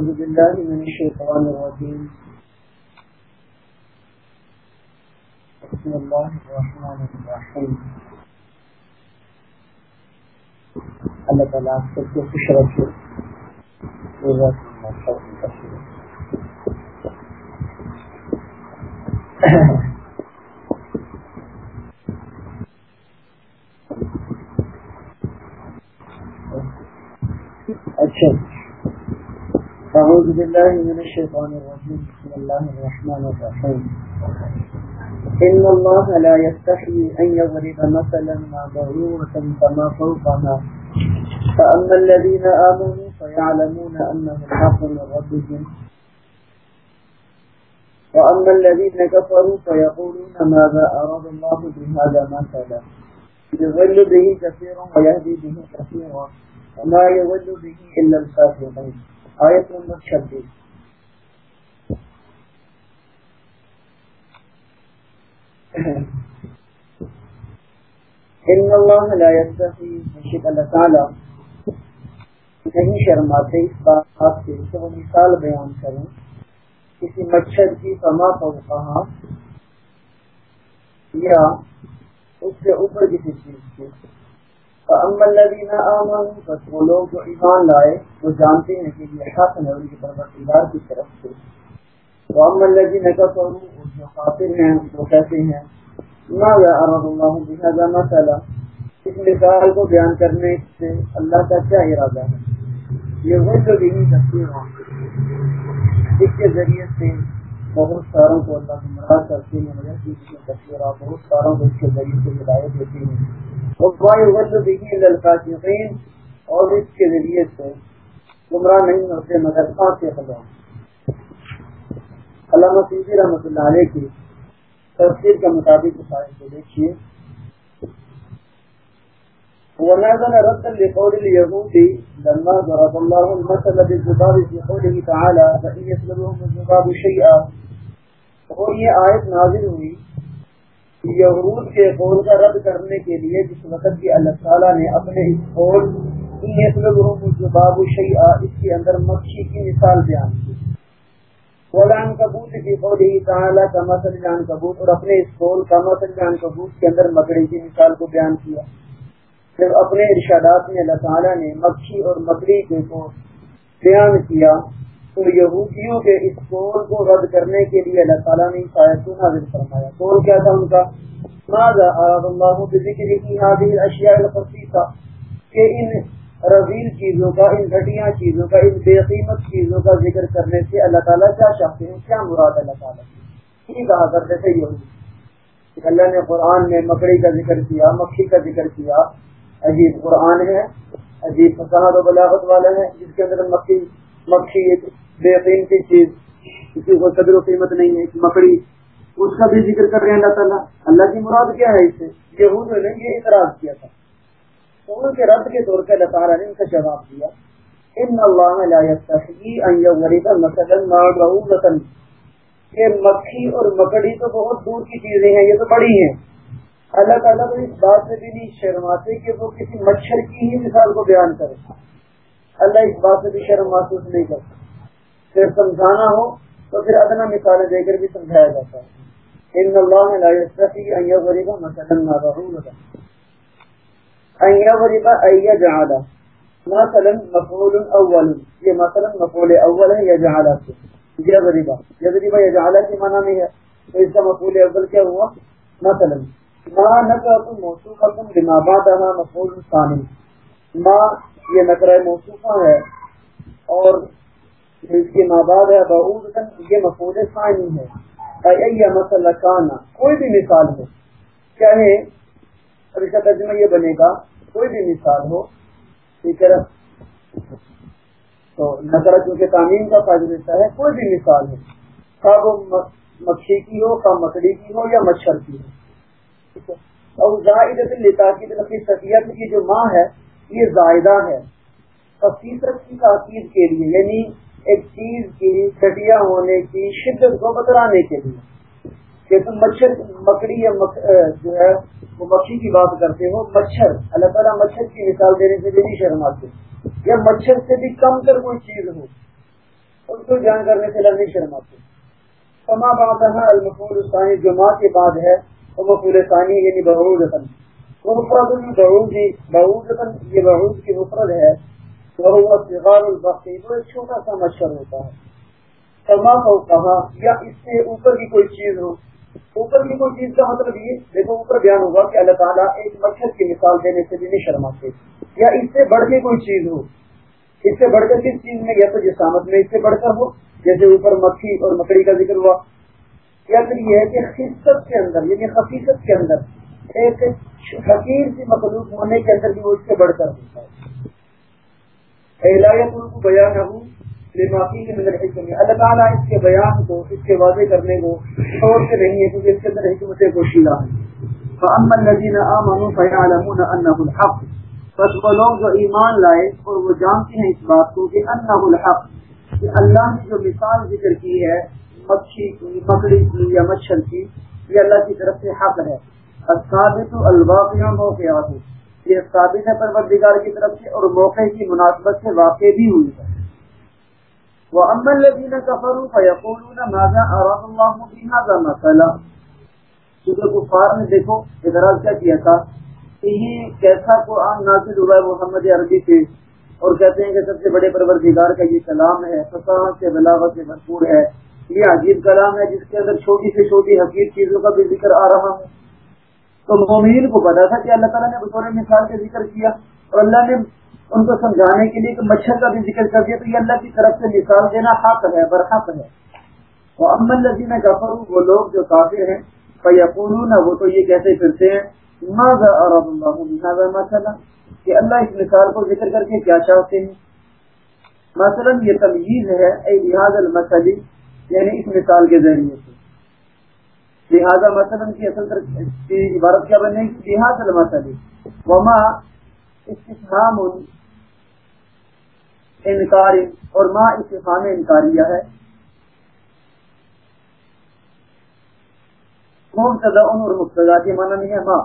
أعوذ بالله من الشيطان الرجيم. بسم الله الرحمن الرحيم. اللہ تعالیٰ آپ سب کو خوش رکھے اچھا أعوذ بالله من الشيطان الرجيم. بسم الله الرحمن الرحيم. إن الله لا يستحي أن يضرب مثلا ما ضرورة فما فوقها. فأما الذين آمنوا فيعلمون أنه الحق من ربهم. وأما الذين كفروا فيقولون ماذا أراد الله بهذا مثلا. يضل به كثيرا ويهدي به كثيرا. وما يضل به إلا الفاسقين آیت نمبر چھبیس۔ ان اللہ لا يستحي مشید اللہ تعالی۔ نہیں شرماتے اس بات سے کہ وہ مثال بیان کریں۔ کسی مچھر کی فما فوقہا یا اس سے اوپر کسی چیز کی۔ بس وہ لوگ جو ایمان لائے، وہ جانتے ہیں کہ یہ حق ہے ان کی پروردگار کی طرف سے۔ تو امن لذین کا جو قاتل ہیں، وہ کہتے ہیں اللہ مسئلہ اس مثال کو بیان کرنے سے اللہ کا کیا ارادہ ہے؟ یہ وہ جو بھی تصویر ہوں اس کے ذریعے سے بہت ساروں کو اللہ گمراہ کرتے ہیں، مگر تصویر بہت ساروں کو اس کے ذریعے سے ہدایت دیتی ہیں۔ اور اس کے ذریعے سے گمراہ نہیں ہوتے، مگر خاص خدا علامہ سیدی رحمۃ اللہ علیہ کی تفسیر کے مطابق آئے کو دیکھیے۔ ونازل رد لقول اليهود لما ضرب الله المثل بالذباب في قوله تعالى فإن يسلبهم الذباب شيئا۔ اور یہ آیت نازل ہوئی یہود کے قول کا رد کرنے کے لیے جس وقت کی اللہ تعالیٰ نے اپنے اس قول باب شیعہ اس کے اندر مکشی کی مثال بیان کی۔ قولان کبوت کی قول ہی تعالیٰ کا مسل جان کبوت اور اپنے اس قول کا مسل جان کبوت کے اندر مکڑی کی مثال کو بیان کیا۔ پھر اپنے ارشادات میں اللہ تعالیٰ نے مکھی اور مکڑی کے کو بیان کیا۔ تو یہودیوں کے اس قول کو رد کرنے کے لیے اللہ تعالیٰ نے شاید نازل فرمایا۔ قول کیا تھا ان کا؟ اللہ ذکر کی حاضر اشیاء الخصیصہ کہ ان رضیل چیزوں کا، ان گھٹیا چیزوں کا، ان بے قیمت چیزوں کا ذکر کرنے سے اللہ تعالیٰ کیا چاہتے ہیں؟ کیا مراد اللہ تعالیٰ؟ کی کہا کرتے تھے یہودی۔ اللہ نے قرآن میں مکڑی کا ذکر کیا، مکھی کا ذکر کیا۔ عجیب قرآن ہے، عجیب فصاحت و بلاغت والا ہے جس کے اندر مکھی مکھی ایک بے قیمتی چیز، کسی کو قدر و قیمت نہیں ہے مکڑی۔ اس کا بھی ذکر کر رہے ہیں اللہ تعالیٰ۔ اللہ کی مراد کیا ہے اس سے یہود نے یہ اعتراض کیا تھا۔ تو ان کے رد کے طور پہ اللہ تعالیٰ نے ان کا جواب دیا۔ ان اللہ مثلا مکھی اور مکڑی تو بہت دور کی چیزیں ہیں، یہ تو بڑی ہیں۔ اللہ تعالیٰ کو اس بات سے بھی نہیں شرماتے کہ وہ کسی مچھر کی ہی مثال کو بیان کرے۔ اللہ اس بات سے بھی شرم محسوس نہیں کرتا۔ پھر سمجھانا ہو تو پھر ادنا مثالیں دے کر بھی سمجھایا جاتا ہے۔ ان اللہ لا يستحي ان يضرب مثلا ما ضروره ان يضرب اي جعل مثلا مفعول اول۔ یہ مثلا مفعول اول ہے يجعل يضرب يضرب يجعل کے معنی میں ہے۔ تو اس کا مفعول اول کیا ہوا؟ مثلا۔ ما نکرت موصوفہ بما بعدها مفعول ثانی ما یہ نکرہ موصوفہ ہے اور اس کے ماں باپ ہے بہت یہ مفہوم ثانی ہے۔ مسئلہ کانا، کوئی بھی مثال ہو، چاہے اور اس کا ترجمہ یہ بنے گا، کوئی بھی مثال ہو، ٹھیک ہے تو نظر چونکہ تعمیم کا فائدہ دیتا ہے، کوئی بھی مثال ہو، کب مکھی کی ہو کا مکڑی کی ہو، یا مچھر کی ہو اور زائد کی جو ماں ہے یہ زائدہ ہے۔ خصیصت کی تاکید کے لیے یعنی ایک چیز کی گٹیا ہونے کی شدت کو بترانے کے لیے۔ کہ تم مچھر، مکڑی یا جو ہے، وہ مکھی کی بات کرتے ہو، مچھر۔ اللہ تعالیٰ مچھر کی مثال دینے سے بھی نہیں شرماتے۔ یا مچھر سے بھی کم کر کوئی چیز ہو، ان کو جان کرنے سے نہیں شرماتے۔ کما بات ہے المفول ثانی جو کے بعد ہے، وہ مفول ثانی یعنی بہروز وہ مفرد بہروز بہروز یہ بہروز کی مفرد ہے چھوٹا سا مچھر ہوتا ہے کما کو کہا یا اس سے اوپر کی کوئی چیز ہو. اوپر کی کوئی چیز کا مطلب یہ، دیکھو، اوپر بیان ہوگا کہ اللہ تعالیٰ ایک مچھر کی مثال دینے سے بھی نہیں شرماتے. یا اس سے بڑھ کے کوئی چیز ہو. اس سے بڑھ کر کس چیز میں؟ یا تو جسامت میں اس سے بڑھ کر ہو. جیسے اوپر مکھی اور مکڑی کا ذکر ہوا. یا پھر یہ ہے کہ خصت کے اندر یعنی حقیقت کے اندر ایک حقیر سی مخلوق ہونے کے اندر بھی وہ اس سے بڑھ کر ہوتا ہے۔ بیان ہوں معافی کے اندر اللہ تعالیٰ اس کے بیان کو، اس کے واضح کرنے کو چھوڑ کے نہیں ہے، کیونکہ اس کے اندر حکمت پوشیدہ ہے امن نظین انہ الحق۔ بس وہ لوگ جو ایمان لائے اور وہ جانتے ہیں اس بات کو کہ انہ الحق۔ کہ اللہ نے جو مثال ذکر کی ہے، مچھی کی، مکڑی کی یا مچھر کی، یہ اللہ کی طرف سے حق ہے۔ ثابت الباقیہ موقعات یہ ثابت ہے پروردگار کی طرف سے اور موقع کی مناسبت سے واقع بھی ہوئی ہے۔ وہ امن لذین کفرو فیقولون ماذا اراد اللہ بهذا مثلا۔ کیونکہ کفار نے دیکھو اعتراض کیا کیا تھا؟ کہ یہ کیسا قرآن نازل ہوا ہے محمد عربی سے؟ اور کہتے ہیں کہ سب سے بڑے پروردگار کا یہ کلام ہے فصاحت سے، بلاغت سے بھرپور ہے۔ یہ عجیب کلام ہے جس کے اندر چھوٹی سے چھوٹی حقیق چیزوں کا بھی ذکر آ رہا ہے۔ تو مومین کو پتا تھا کہ اللہ تعالیٰ نے بطور مثال کا ذکر کیا اور اللہ نے ان کو سمجھانے کے لیے کہ مچھر کا بھی ذکر کر دیا تو یہ اللہ کی طرف سے مثال دینا حق ہے، برحق ہے۔ تو امن لذی میں جفر وہ لوگ جو کافر ہیں وہ تو یہ کہتے پھرتے ہیں مسئلہ کہ اللہ اس مثال کو ذکر کر کے کیا چاہتے ہیں؟ مثلا یہ تمیز ہے اے لحاظ المسلی یعنی اس مثال کے ذریعے سے۔ لہٰذا مثلا کی اصل کی عبارت کیا بنے گی لہٰذا المسلی وما استفہام انکار اور ما استفام انکاریہ ہے. مبتدا اور مبتدا کے معنی نہیں ہے ماں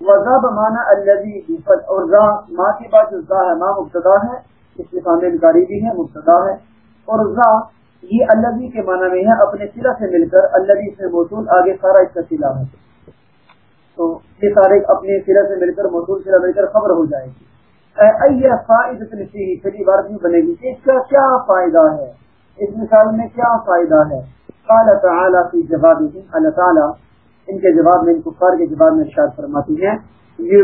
وزا بمانا الذي اور ذا ما کی بات جو ذا ہے، ما مبتدا ہے استفام انکاری بھی ہے، مبتدا ہے. اور ذا یہ اللہ جی کے معنی میں ہے اپنے سلا سے مل کر اللہ جی سے موصول، آگے سارا اس کا سلا ہے۔ تو یہ سارے اپنے سلا سے مل کر، موصول سلا مل کر خبر ہو جائے گی۔ پھر بار بھی بنے گی اس کا کیا فائدہ ہے۔ اس مثال میں کیا فائدہ ہے؟ اللہ تعالیٰ کی جواب اللہ تعالیٰ ان کے جواب میں، ان کفار کے جواب میں ارشاد فرماتی ہیں یہ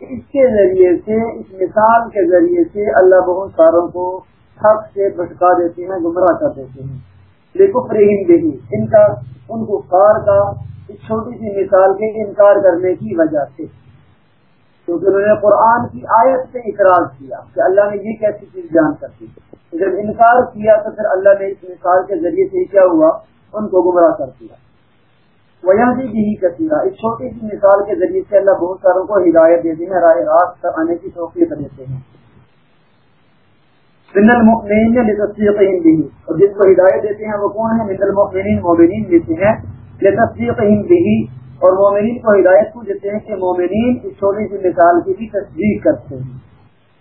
اس کے ذریعے سے، اس مثال کے ذریعے سے اللہ بہت ساروں کو حق سے بھٹکا دیتے ہیں، گمراہ کر دیتے ہیں۔ لیکن ان کا، ان کو کار کا اس چھوٹی سی مثال کے انکار کرنے کی وجہ سے۔ کیونکہ انہوں نے قرآن کی آیت سے اقرار کیا کہ اللہ نے یہ کیسی چیز جان کرتی جب انکار کیا تو پھر اللہ نے اس مثال کے ذریعے سے کیا ہوا، ان کو گمراہ کر دیا۔ وجہ سے بھی کرتی اس چھوٹی سی مثال کے ذریعے سے اللہ بہت ساروں کو ہدایت دیتے ہیں راہ راست آنے کی توفیق دیتے ہیں۔ من المؤمنین لتصدیقہم بھی اور جس کو ہدایت دیتے ہیں وہ کون ہیں؟ من المؤمنین، مومنین دیتے ہیں، لتصدیقہم بھی اور مومنین کو ہدایت کو دیتے ہیں کہ مومنین اس چھوٹی سی مثال کی بھی تصدیق کرتے ہیں۔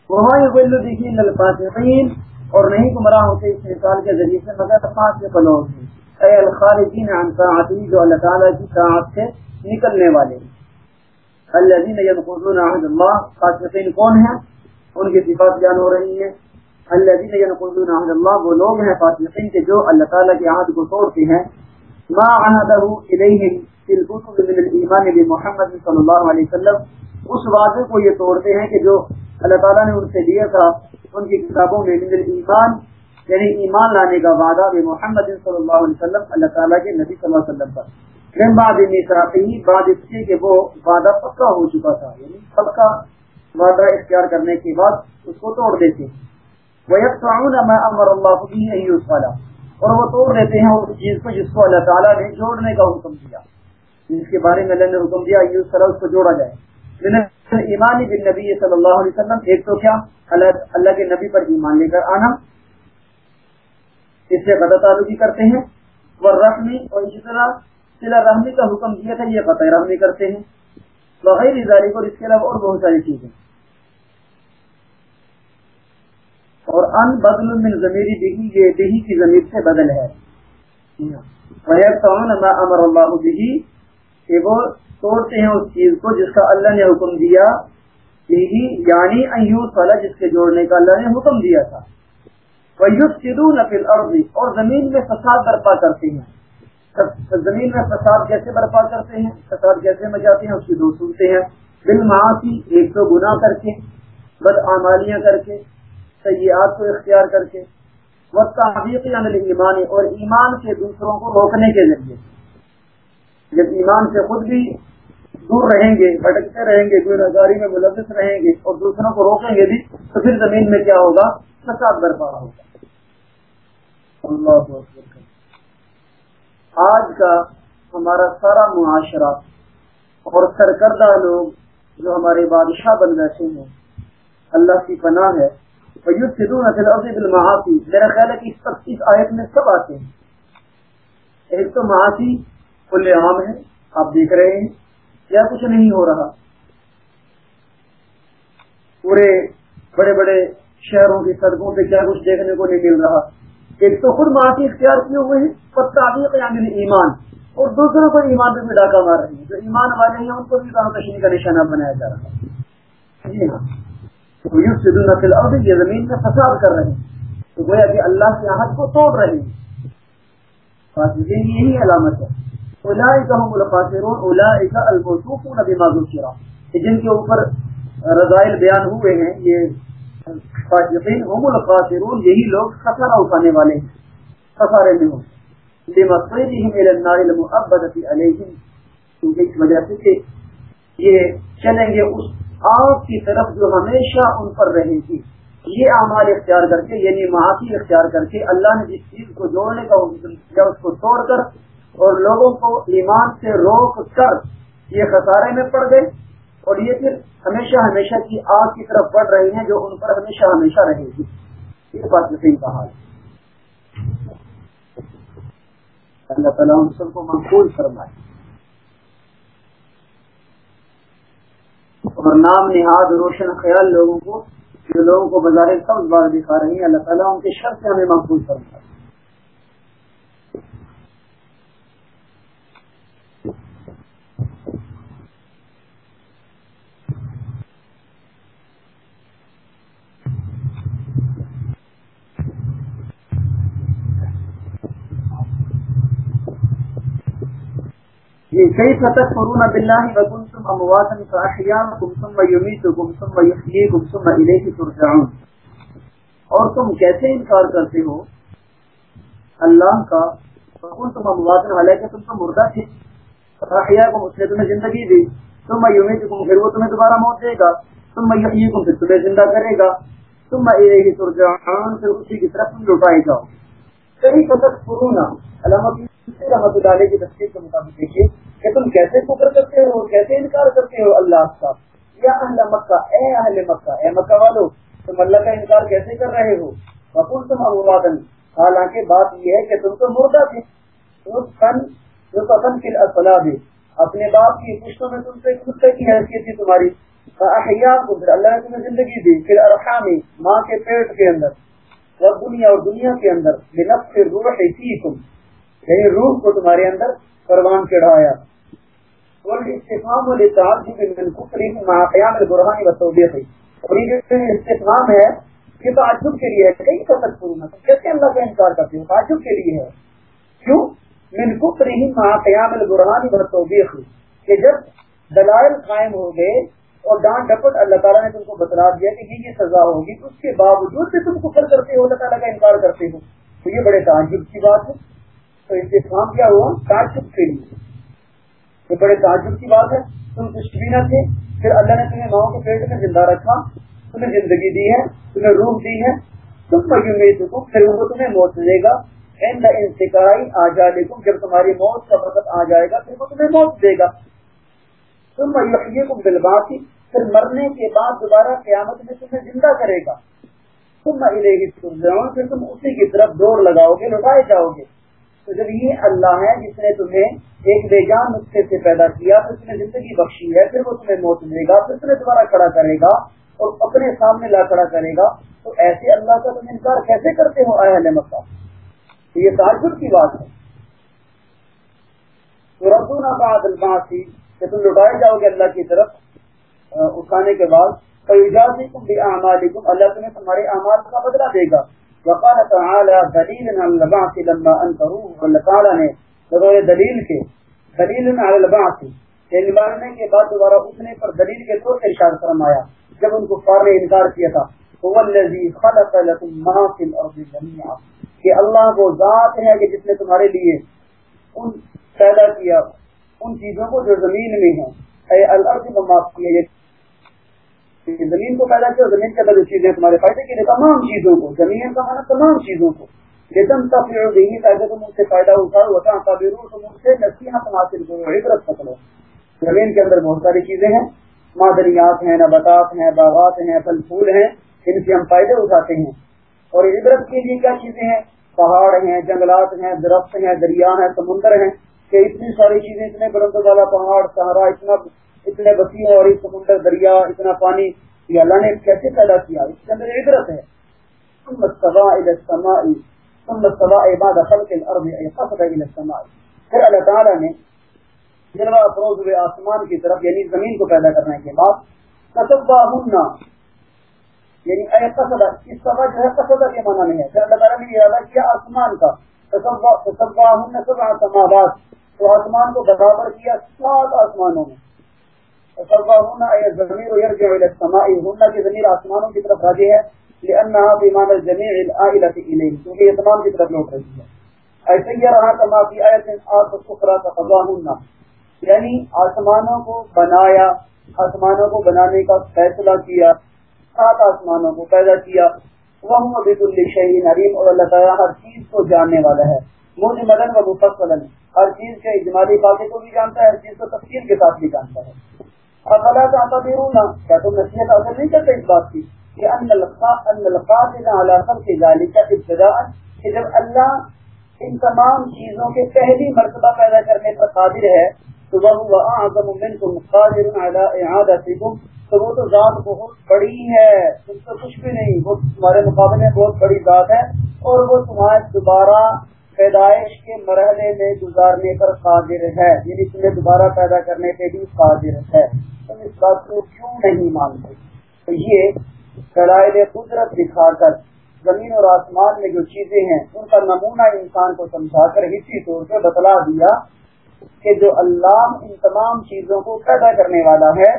وہاں دیکھی الفاسقین اور نہیں گمراہ ہوتے اس مثال کے ذریعے سے، مگر فاسق لوگ ہیں۔ اے الخارجین عن طاعتی، جو اللہ تعالیٰ کی طاعت سے نکلنے والے الذین ينقضون عهد اللہ، فاسقین کون ہیں؟ ان کی صفات بیان ہو رہی ہیں۔ اللہ ينقضون عهد اللہ وہ لوگ ہیں فاسقین کے جو اللہ تعالیٰ کے عہد کو توڑتے ہیں. ما عهده الیہم فی الکتب من الایمان بمحمد صلی اللہ علیہ وسلم. اس وعدے کو یہ توڑتے ہیں کہ جو اللہ تعالیٰ نے ان سے دیا تھا، ان کی کتابوں میں من الایمان یعنی ایمان لانے کا وعدہ بے محمد صلی اللہ علیہ وسلم، اللہ تعالیٰ کے نبی صلی اللہ علیہ وسلم پر. من بعد میثاقی بعد اس سے کہ وہ وعدہ پکا ہو چکا تھا یعنی پکا وعدہ اختیار کرنے کے بعد اس کو توڑ دیتے ہیں. امر اللہ والا اور وہ توڑ دیتے ہیں اس چیز کو جس کو اللہ تعالیٰ نے جوڑنے کا حکم دیا۔ جس کے بارے میں اللہ نے حکم دیا اس کو جوڑا جائے۔ ایمان بن نبی صلی اللہ علیہ وسلم، ایک تو کیا؟ اللہ اللہ کے نبی پر ایمان لے کر آنا۔ اس سے قطع تعلقی کرتے ہیں۔ وہ رحمی اور اسی طرح سلا رحمی کا حکم دیا تھا، یہ قطع رحمی کرتے ہیں۔ بغیر ازاری اور اس کے علاوہ اور بہت ساری چیزیں۔ اور ان بدل من ضمیری دہی یہ دہی کی ضمیر سے بدل ہے۔ امر اللہ دہی کہ وہ توڑتے ہیں اس چیز کو جس کا اللہ نے حکم دیا۔ دہی یعنی ایوس والا جس کے جوڑنے کا اللہ نے حکم دیا تھا۔ ویوس سدو نفل اور زمین میں فساد برپا کرتے ہیں۔ زمین میں فساد کیسے برپا کرتے ہیں؟ فساد کیسے مچاتے ہیں؟ اس کی دو سنتے ہیں۔ بل معاشی ایک تو گناہ کر کے، بد آمالیاں کر کے۔ سیاحت کو اختیار کر کے وقت عمل ایمان اور ایمان سے دوسروں کو روکنے کے ذریعے۔ جب ایمان سے خود بھی دور رہیں گے، بھٹکتے رہیں گے، کوئی نظاری میں ملوث رہیں گے اور دوسروں کو روکیں گے بھی، تو پھر زمین میں کیا ہوگا؟ فساد برپا ہوگا۔ آج کا ہمارا سارا معاشرہ اور سرکردہ لوگ جو ہمارے بادشاہ بن بیٹھے ہیں، اللہ کی پناہ ہے۔ میرا خیال ہے کہ اس آیت میں سب آتے ہیں۔ ایک تو معاشی کھلے عام ہے آپ دیکھ رہے ہیں کیا کچھ نہیں ہو رہا۔ پورے بڑے بڑے شہروں کی سڑکوں پہ کیا کچھ دیکھنے کو نہیں مل رہا۔ ایک تو خود معاشی اختیار کیے ہوئے ہیں یعنی ایمان۔ اور دوسروں کو ایمان پہ بھی ڈاکہ مار رہے ہیں۔ جو ایمان والے ہیں، ان کو بھی کشنی کا نشانہ بنایا جا رہا ہے۔ جی ہاں۔ یہ زمین میں فساد کر رہے ہیں۔ تو گویا کہ اللہ کی عہد کو توڑ رہے ہیں۔ یہی علامت ہے۔ جن کے اوپر رضائل بیان ہوئے ہیں، یہ هم الخاسرون، یہی لوگ خسارہ اٹھانے والے ہیں۔ خسارے میں ہوں۔ الى النار المؤبدة علیہم۔ کیونکہ اس وجہ سے کہ یہ چلیں گے اس آگ کی طرف جو ہمیشہ ان پر رہے گی یہ اعمال اختیار کر کے یعنی معافی اختیار کر کے اللہ نے جس چیز کو جوڑنے کا کیا اس کو توڑ کر اور لوگوں کو ایمان سے روک کر یہ خسارے میں پڑ گئے۔ اور یہ پھر ہمیشہ ہمیشہ کی آگ کی طرف بڑھ رہی ہیں، جو ان پر ہمیشہ ہمیشہ رہے گی۔ یہ بات صحیح کہا اللہ تعالیٰ ان سب کو محفوظ فرمائے۔ اور نام نہاد روشن خیال لوگوں کو، جو لوگوں کو بازار سب بار دکھا رہی ہیں، اللہ تعالیٰ ان کے شر سے ہمیں محفوظ کرتا ہے كيف تكفرون بالله وكنتم امواتا فاحياكم ثم يميتكم ثم يحييكم ثم اليه ترجعون. اور تم کیسے انکار کرتے ہو؟ اللہ کا تم اموات حالانکہ تم تو مردہ تھے. فاحياكم اس نے تمہیں زندگی دی. ثم يميتكم، پھر وہ تمہیں دوبارہ موت دے گا. ثم يحييكم، پھر تمہیں زندہ کرے گا. ثم اليه ترجعون، پھر اسی کی طرف تم لوٹائے جاؤ. کیف تکفرون علامہ رحمۃ اللہ علیہ کی تفسیر کے مطابق دیکھیے کہ تم کیسے فکر کرتے ہو کیسے انکار کرتے ہو اللہ کا۔ یا اہل مکہ، اے اہل مکہ، اے مکہ والو، تم اللہ کا انکار کیسے کر رہے ہو؟ بکول تم ابوادن حالانکہ بات یہ ہے کہ تم تو مردہ تھے۔ بھی اپنے باپ کی پشتوں میں تم سے کتے کی حیثیت تھی تمہاری۔ احیاء کو پھر اللہ نے تمہیں زندگی دی۔ پھر ارحامی ماں کے پیٹ کے اندر۔ اور دنیا اور دنیا کے اندر۔ بنفس روح فیکم۔ یعنی روح کو تمہارے اندر پروان چڑھایا۔ استفام برہانی اور یہ جو استفام ہے، یہ تعجب کے لیے ہے، کئی سطح پورنا کیسے اللہ کا انکار کرتے ہیں؟ تعجب کے لیے ہے۔ کیوں؟ من کفرہم مع قیام البرہانی کہ جب دلائل قائم ہو گئے اور ڈانٹ ڈپٹ اللہ تعالیٰ نے تم کو بتلا دیا کہ یہ یہ سزا ہوگی، اس کے باوجود بھی تم کفر کرتے ہو، اللہ تعالیٰ کا انکار کرتے ہو۔ تو یہ بڑے تعجب کی بات ہے۔ تو استفام کیا ہوا؟ تعجب کے لیے۔ یہ بڑے تعجب کی بات ہے۔ تم کچھ بھی نہ تھے۔ پھر اللہ نے تمہیں ماؤں کے پیٹ میں زندہ رکھا۔ تمہیں زندگی دی ہے۔ تمہیں روح دی ہے۔ تم مجموعی پھر وہ تمہیں موت دے گا۔ انتقائی آ جائے جب تمہاری موت کا وقت آ جائے گا، پھر وہ تمہیں موت دے گا۔ تم مجھے کو بلباسی پھر مرنے کے بعد دوبارہ قیامت میں تمہیں زندہ کرے گا۔ تم مہینے کی پھر تم اسی کی طرف دوڑ لگاؤ گے، لٹائے جاؤ گے۔ تو جب یہ اللہ ہے جس نے تمہیں ایک بے جان نسخے سے پیدا کیا، پھر تمہیں زندگی بخشی ہے، پھر وہ تمہیں موت دے گا، پھر تمہیں دوبارہ کھڑا کرے گا اور اپنے سامنے لا کھڑا کرے گا۔ تو ایسے اللہ کا تم انکار کیسے کرتے ہو آئے مکہ؟ تو یہ تعجب کی بات ہے۔ تو رسون آباد الباسی کہ تم لٹائے جاؤ گے اللہ کی طرف اٹھانے کے بعد۔ تم بھی اللہ تمہیں تمہارے اعمال کا بدلہ دے گا۔ وقال تعالی دلیل الباس لما انکروا اللہ تعالی نے بغیر دلیل کے، دلیل علی الباس یعنی مارنے کے بعد دوبارہ اٹھنے پر دلیل کے طور پر ارشاد فرمایا، جب ان کو فار نے انکار کیا تھا۔ هو الذي خلق لكم ما في الارض جميعا۔ کہ اللہ وہ ذات ہے کہ جس نے تمہارے لیے ان پیدا کیا، ان چیزوں کو جو زمین میں ہیں۔ اے الارض بما فيها زمین کو پیدا کیا زمین کے اندر جو چیزیں تمہارے فائدے کے لیے، تمام چیزوں کو، زمین کا مانا تمام چیزوں کو۔ لیکن تفریح دینی فائدے تم ان سے فائدہ اٹھاؤ وطا تبیر تم ان سے نصیحت حاصل کرو، عبرت پکڑو زمین کے اندر بہت ساری چیزیں ہیں۔ معدنیات ہیں، نباتات ہیں، باغات ہیں، پھل پھول ہیں، ان سے ہم فائدے اٹھاتے ہیں۔ اور عبرت کے لیے کیا چیزیں ہیں؟ پہاڑ ہیں، جنگلات ہیں، درخت ہیں، دریا ہیں، سمندر ہیں۔ کہ اتنی ساری چیزیں، اتنے بلند والا پہاڑ سہارا اتنا اتنے وسیع اور اس سمندر دریا، اتنا پانی، یہ اللہ نے کیسے پیدا کیا؟ اس کے اندر عبرت ہے۔ پھر اللہ تعالیٰ نے جلوہ افروز ہوئے آسمان کی طرف یعنی زمین کو پیدا کرنے کے بعد کسبا یعنی اے قصدہ اس سبا جو ہے قصدہ کے معنی نہیں ہے۔ پھر اللہ تعالیٰ نے ارادہ کیا آسمان کا۔ کسبا سبع سماوات۔ تو آسمان کو برابر کیا سات آسمانوں میں۔ ہونا کی ضمیر آسمانوں کی طرف راجی ہے، لأنها بمان الجميع الآئلة إليه کیونکہ یہ تمام کی طرف لوٹ رہی ہے۔ ایسے ہی رہا کما فی آیت آت سکرہ تقضاہن یعنی آسمانوں کو بنایا، آسمانوں کو بنانے کا فیصلہ کیا، سات آسمانوں کو پیدا کیا۔ وہ بیت الشہین علیم اور اللہ تعالیٰ ہر چیز کو جاننے والا ہے۔ مجھ مدن و مفصلا، ہر چیز کے اجمالی باتیں کو بھی جانتا ہے، ہر چیز کو تفصیل کے ساتھ بھی جانتا ہے۔ افلا تعتبرون کیا تم نصیحت حاصل نہیں کرتے اس بات کی؟ کہ ان القادر على خلق ذلك ابتداء کہ جب اللہ ان تمام چیزوں کے پہلی مرتبہ پیدا کرنے پر قادر ہے، تو وہ اعظم منكم قادر على اعادتكم تو وہ تو ذات بہت بڑی ہے تم تو کچھ بھی نہیں، وہ تمہارے مقابلے میں بہت بڑی ذات ہے، اور وہ تمہارے دوبارہ پیدائش کے مرحلے میں گزارنے پر قادر ہے یعنی تمہیں دوبارہ پیدا کرنے پہ بھی قادر ہے۔ تم اس بات کو کیوں نہیں مانتے؟ تو یہ دلائل قدرت دکھا کر زمین اور آسمان میں جو چیزیں ہیں، ان کا نمونہ انسان کو سمجھا کر اسی طور پہ بتلا دیا کہ جو اللہ ان تمام چیزوں کو پیدا کرنے والا ہے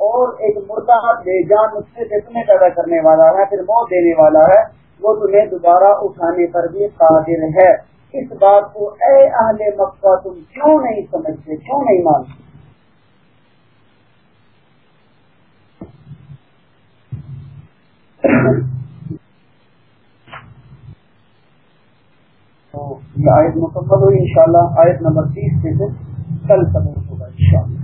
اور ایک مردہ بے جان نسخے سے تمہیں پیدا کرنے والا ہے، پھر موت دینے والا ہے، وہ تمہیں دوبارہ اٹھانے پر بھی قادر ہے۔ اس بات کو اے اہل مکہ، تم کیوں نہیں سمجھتے؟ کیوں نہیں مانتے؟ تو یہ آیت مکمل ہوئی انشاءاللہ آیت نمبر تیس سے کل سمجھ